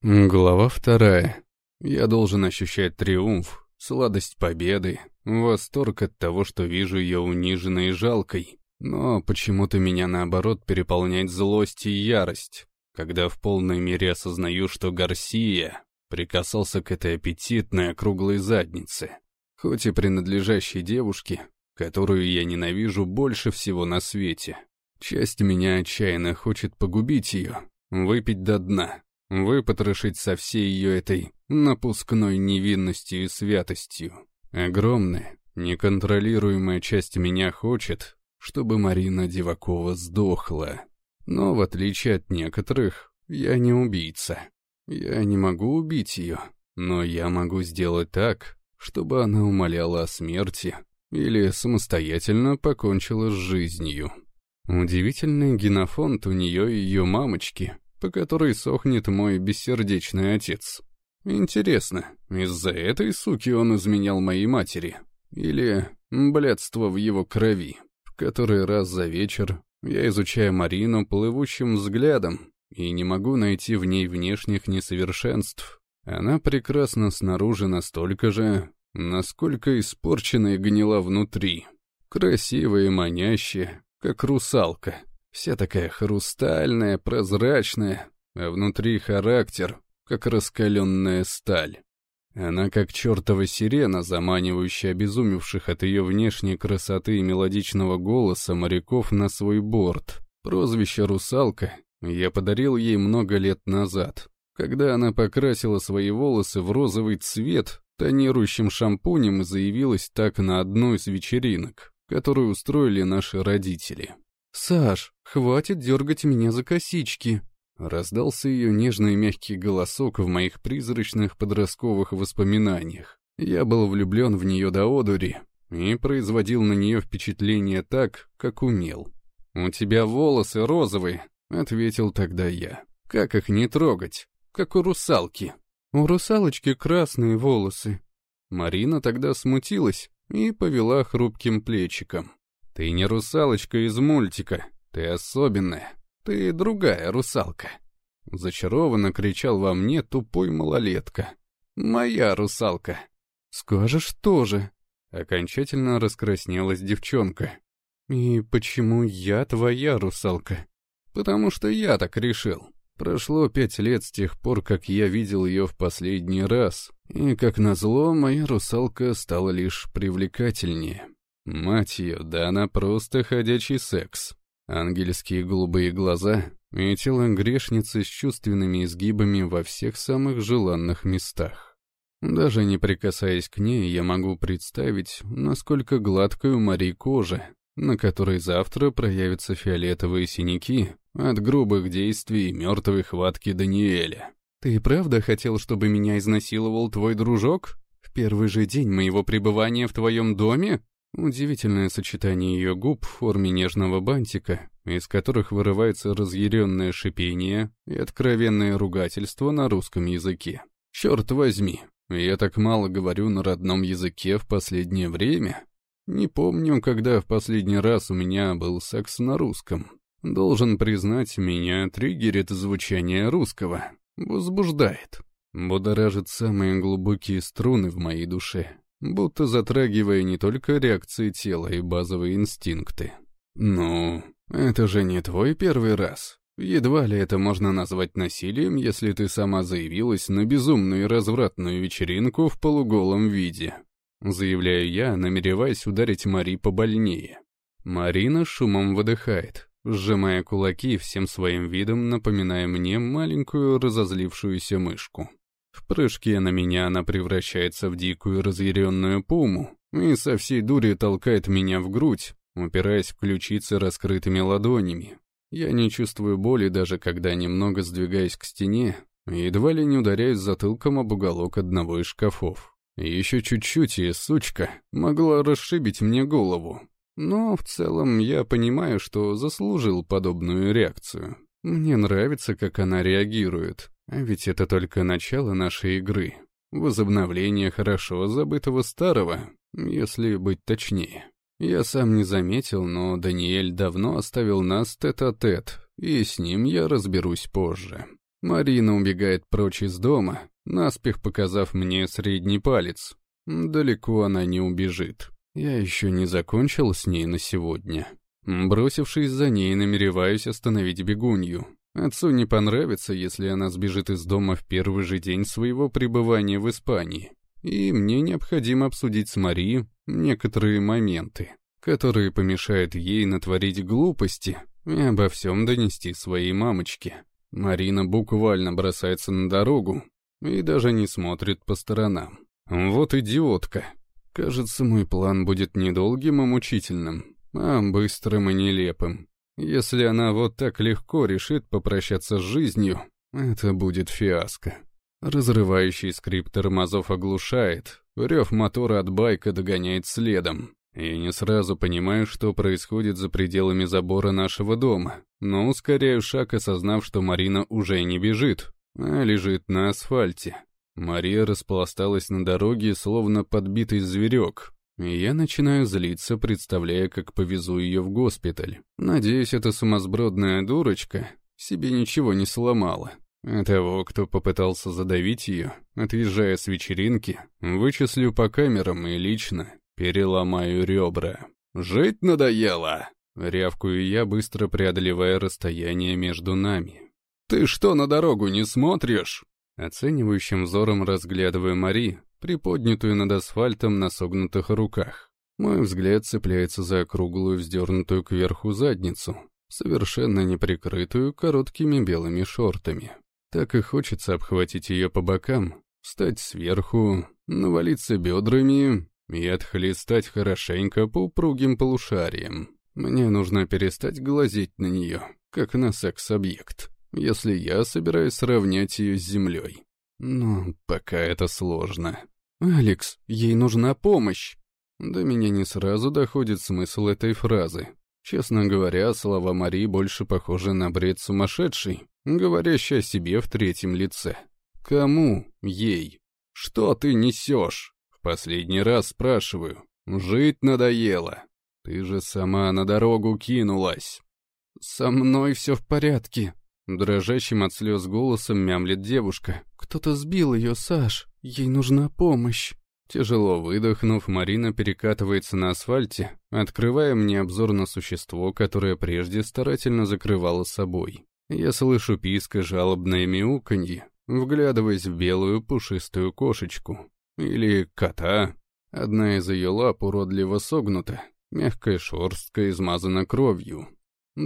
Глава вторая. Я должен ощущать триумф, сладость победы, восторг от того, что вижу ее униженной и жалкой. Но почему-то меня наоборот переполняет злость и ярость, когда в полной мере осознаю, что Гарсия прикасался к этой аппетитной округлой заднице, хоть и принадлежащей девушке, которую я ненавижу больше всего на свете. Часть меня отчаянно хочет погубить ее, выпить до дна, выпотрошить со всей ее этой напускной невинностью и святостью. Огромная, неконтролируемая часть меня хочет, чтобы Марина Девакова сдохла. Но в отличие от некоторых, я не убийца. Я не могу убить ее, но я могу сделать так, чтобы она умоляла о смерти или самостоятельно покончила с жизнью. Удивительный генофонд у нее и ее мамочки — по которой сохнет мой бессердечный отец. Интересно, из-за этой суки он изменял моей матери? Или блядство в его крови? В который раз за вечер я изучаю Марину плывущим взглядом и не могу найти в ней внешних несовершенств. Она прекрасна снаружи настолько же, насколько испорчена и гнила внутри. Красивая и манящая, как русалка. Вся такая хрустальная, прозрачная, а внутри характер, как раскаленная сталь. Она как чертова сирена, заманивающая обезумевших от ее внешней красоты и мелодичного голоса моряков на свой борт. Прозвище «Русалка» я подарил ей много лет назад, когда она покрасила свои волосы в розовый цвет тонирующим шампунем и заявилась так на одну из вечеринок, которую устроили наши родители. «Саш, хватит дергать меня за косички!» Раздался ее нежный мягкий голосок в моих призрачных подростковых воспоминаниях. Я был влюблен в нее до одури и производил на нее впечатление так, как умел. «У тебя волосы розовые», — ответил тогда я. «Как их не трогать? Как у русалки». «У русалочки красные волосы». Марина тогда смутилась и повела хрупким плечиком. Ты не русалочка из мультика, ты особенная, ты другая русалка. Зачарованно кричал во мне тупой малолетка. Моя русалка. Скажешь тоже. Окончательно раскраснелась девчонка. И почему я твоя русалка? Потому что я так решил. Прошло пять лет с тех пор, как я видел ее в последний раз, и, как назло, моя русалка стала лишь привлекательнее. Мать ее, да она просто ходячий секс. Ангельские голубые глаза и тело грешницы с чувственными изгибами во всех самых желанных местах. Даже не прикасаясь к ней, я могу представить, насколько гладкая у Марии кожа, на которой завтра проявятся фиолетовые синяки от грубых действий мертвой хватки Даниэля. «Ты правда хотел, чтобы меня изнасиловал твой дружок? В первый же день моего пребывания в твоем доме?» Удивительное сочетание ее губ в форме нежного бантика, из которых вырывается разъяренное шипение и откровенное ругательство на русском языке. Черт возьми, я так мало говорю на родном языке в последнее время. Не помню, когда в последний раз у меня был секс на русском. Должен признать, меня триггерит звучание русского. Возбуждает. Будоражит самые глубокие струны в моей душе будто затрагивая не только реакции тела и базовые инстинкты. «Ну, это же не твой первый раз. Едва ли это можно назвать насилием, если ты сама заявилась на безумную и развратную вечеринку в полуголом виде», заявляю я, намереваясь ударить Мари побольнее. Марина шумом выдыхает, сжимая кулаки всем своим видом, напоминая мне маленькую разозлившуюся мышку. В прыжке на меня она превращается в дикую разъяренную пуму и со всей дури толкает меня в грудь, упираясь в ключицы раскрытыми ладонями. Я не чувствую боли, даже когда немного сдвигаюсь к стене, едва ли не ударяюсь затылком об уголок одного из шкафов. Еще чуть-чуть, и сучка могла расшибить мне голову. Но в целом я понимаю, что заслужил подобную реакцию. Мне нравится, как она реагирует. А ведь это только начало нашей игры. Возобновление хорошо забытого старого, если быть точнее. Я сам не заметил, но Даниэль давно оставил нас тет-а-тет, -тет, и с ним я разберусь позже. Марина убегает прочь из дома, наспех показав мне средний палец. Далеко она не убежит. Я еще не закончил с ней на сегодня. Бросившись за ней, намереваюсь остановить бегунью. Отцу не понравится, если она сбежит из дома в первый же день своего пребывания в Испании. И мне необходимо обсудить с Марией некоторые моменты, которые помешают ей натворить глупости и обо всем донести своей мамочке. Марина буквально бросается на дорогу и даже не смотрит по сторонам. Вот идиотка. Кажется, мой план будет недолгим и мучительным, а быстрым и нелепым. Если она вот так легко решит попрощаться с жизнью, это будет фиаско. Разрывающий скрип тормозов оглушает, рев мотора от байка догоняет следом. Я не сразу понимаю, что происходит за пределами забора нашего дома, но ускоряю шаг, осознав, что Марина уже не бежит, а лежит на асфальте. Мария распласталась на дороге, словно подбитый зверек, я начинаю злиться, представляя, как повезу ее в госпиталь. Надеюсь, эта сумасбродная дурочка себе ничего не сломала. А того, кто попытался задавить ее, отъезжая с вечеринки, вычислю по камерам и лично переломаю ребра. «Жить надоело!» — рявкую я, быстро преодолевая расстояние между нами. «Ты что, на дорогу не смотришь?» Оценивающим взором разглядывая Мари, приподнятую над асфальтом на согнутых руках. Мой взгляд цепляется за округлую, вздернутую кверху задницу, совершенно неприкрытую короткими белыми шортами. Так и хочется обхватить ее по бокам, встать сверху, навалиться бедрами и отхлестать хорошенько по упругим полушариям. Мне нужно перестать глазеть на нее, как на секс-объект, если я собираюсь сравнять ее с землей. Но пока это сложно. «Алекс, ей нужна помощь!» До меня не сразу доходит смысл этой фразы. Честно говоря, слова Марии больше похожи на бред сумасшедший, говорящий о себе в третьем лице. Кому? Ей. Что ты несешь? В последний раз спрашиваю. Жить надоело. Ты же сама на дорогу кинулась. Со мной все в порядке. Дрожащим от слез голосом мямлет девушка. Кто-то сбил ее, Саш. Ей нужна помощь. Тяжело выдохнув, Марина перекатывается на асфальте, открывая мне обзор на существо, которое прежде старательно закрывало собой. Я слышу писк и жалобное мяуканье, вглядываясь в белую пушистую кошечку. Или кота. Одна из ее лап уродливо согнута, мягкая шерстка измазана кровью.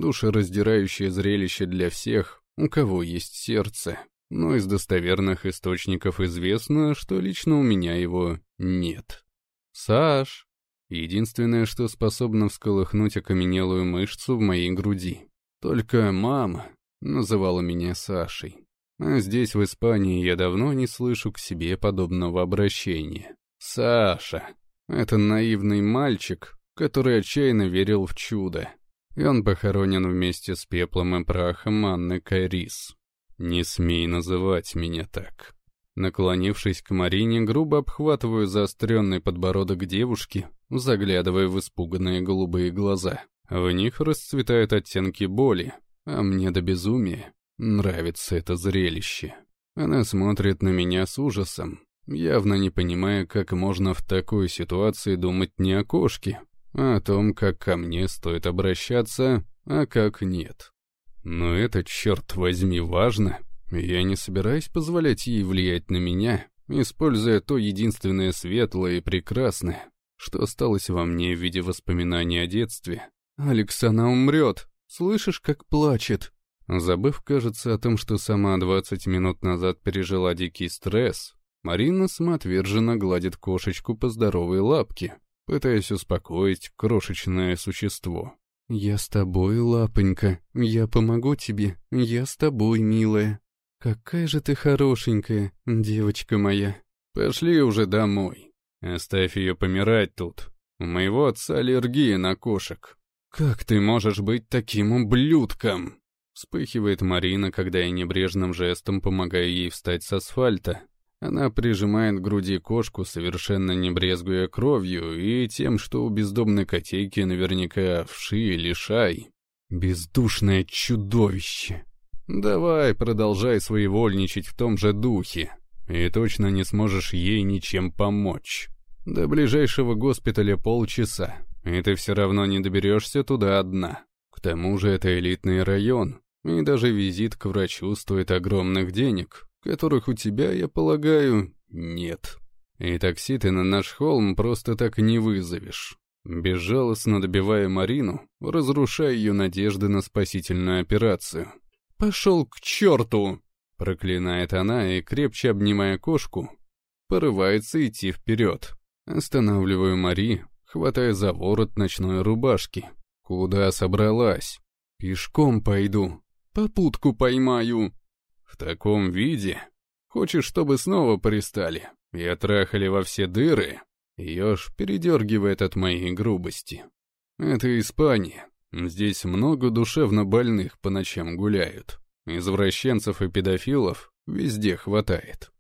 Душераздирающее зрелище для всех, у кого есть сердце но из достоверных источников известно, что лично у меня его нет. Саш — единственное, что способно всколыхнуть окаменелую мышцу в моей груди. Только мама называла меня Сашей. А здесь, в Испании, я давно не слышу к себе подобного обращения. Саша — это наивный мальчик, который отчаянно верил в чудо. И он похоронен вместе с пеплом и прахом Анны Кайрис. «Не смей называть меня так». Наклонившись к Марине, грубо обхватываю заостренный подбородок девушки, заглядывая в испуганные голубые глаза. В них расцветают оттенки боли, а мне до безумия нравится это зрелище. Она смотрит на меня с ужасом, явно не понимая, как можно в такой ситуации думать не о кошке, о том, как ко мне стоит обращаться, а как нет. Но это, черт возьми, важно. Я не собираюсь позволять ей влиять на меня, используя то единственное светлое и прекрасное, что осталось во мне в виде воспоминаний о детстве. «Алекс, она умрет! Слышишь, как плачет?» Забыв, кажется, о том, что сама двадцать минут назад пережила дикий стресс, Марина самоотверженно гладит кошечку по здоровой лапке, пытаясь успокоить крошечное существо. «Я с тобой, лапонька, я помогу тебе, я с тобой, милая. Какая же ты хорошенькая, девочка моя. Пошли уже домой. Оставь ее помирать тут. У моего отца аллергия на кошек. Как ты можешь быть таким ублюдком?» Вспыхивает Марина, когда я небрежным жестом помогаю ей встать с асфальта, она прижимает к груди кошку, совершенно не брезгуя кровью и тем, что у бездомной котейки наверняка вши или шай. Бездушное чудовище. Давай, продолжай своевольничать в том же духе, и точно не сможешь ей ничем помочь. До ближайшего госпиталя полчаса, и ты все равно не доберешься туда одна. К тому же это элитный район, и даже визит к врачу стоит огромных денег, которых у тебя, я полагаю, нет. И такси ты на наш холм просто так не вызовешь. Безжалостно добивая Марину, разрушая ее надежды на спасительную операцию. «Пошел к черту!» — проклинает она и, крепче обнимая кошку, порывается идти вперед. Останавливаю Мари, хватая за ворот ночной рубашки. «Куда собралась?» «Пешком пойду. Попутку поймаю». «В таком виде? Хочешь, чтобы снова пристали и отрахали во все дыры?» Ёж передергивает от моей грубости. «Это Испания. Здесь много душевно больных по ночам гуляют. Извращенцев и педофилов везде хватает.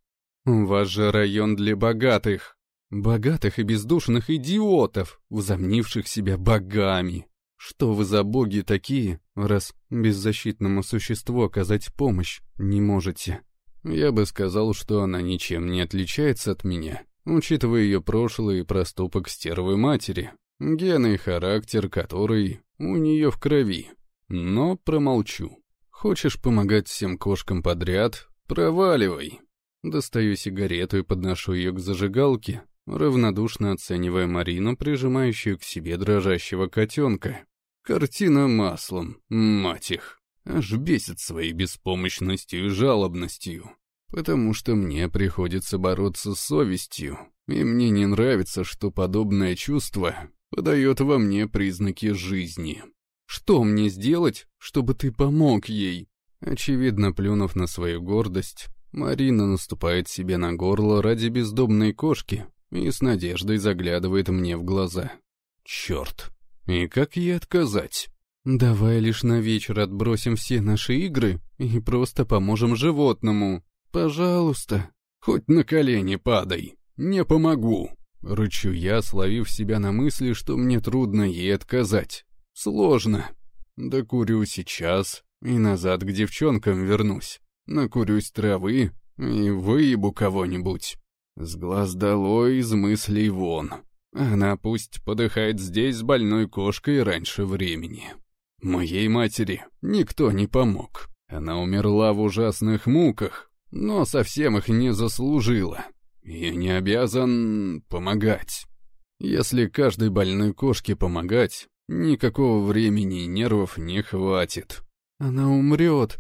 У вас же район для богатых. Богатых и бездушных идиотов, возомнивших себя богами. Что вы за боги такие, раз беззащитному существу оказать помощь не можете? Я бы сказал, что она ничем не отличается от меня, учитывая ее прошлый проступок стервы матери, гены и характер, который у нее в крови. Но промолчу. Хочешь помогать всем кошкам подряд? Проваливай. Достаю сигарету и подношу ее к зажигалке, равнодушно оценивая Марину, прижимающую к себе дрожащего котенка. Картина маслом, мать их. Аж бесит своей беспомощностью и жалобностью. Потому что мне приходится бороться с совестью, и мне не нравится, что подобное чувство подает во мне признаки жизни. Что мне сделать, чтобы ты помог ей? Очевидно, плюнув на свою гордость, Марина наступает себе на горло ради бездомной кошки, и с надеждой заглядывает мне в глаза. Черт, и как ей отказать? Давай лишь на вечер отбросим все наши игры и просто поможем животному. Пожалуйста, хоть на колени падай, не помогу. Рычу я, словив себя на мысли, что мне трудно ей отказать. Сложно. Докурю сейчас и назад к девчонкам вернусь. Накурюсь травы и выебу кого-нибудь. С глаз долой, из мыслей вон. Она пусть подыхает здесь с больной кошкой раньше времени. Моей матери никто не помог. Она умерла в ужасных муках, но совсем их не заслужила. Я не обязан помогать. Если каждой больной кошке помогать, никакого времени и нервов не хватит. Она умрет.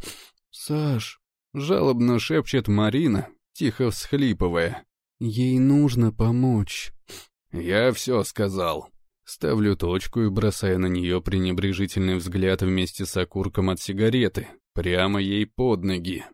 Саш, жалобно шепчет Марина, тихо всхлипывая. Ей нужно помочь. Я все сказал. Ставлю точку и бросая на нее пренебрежительный взгляд вместе с окурком от сигареты, прямо ей под ноги.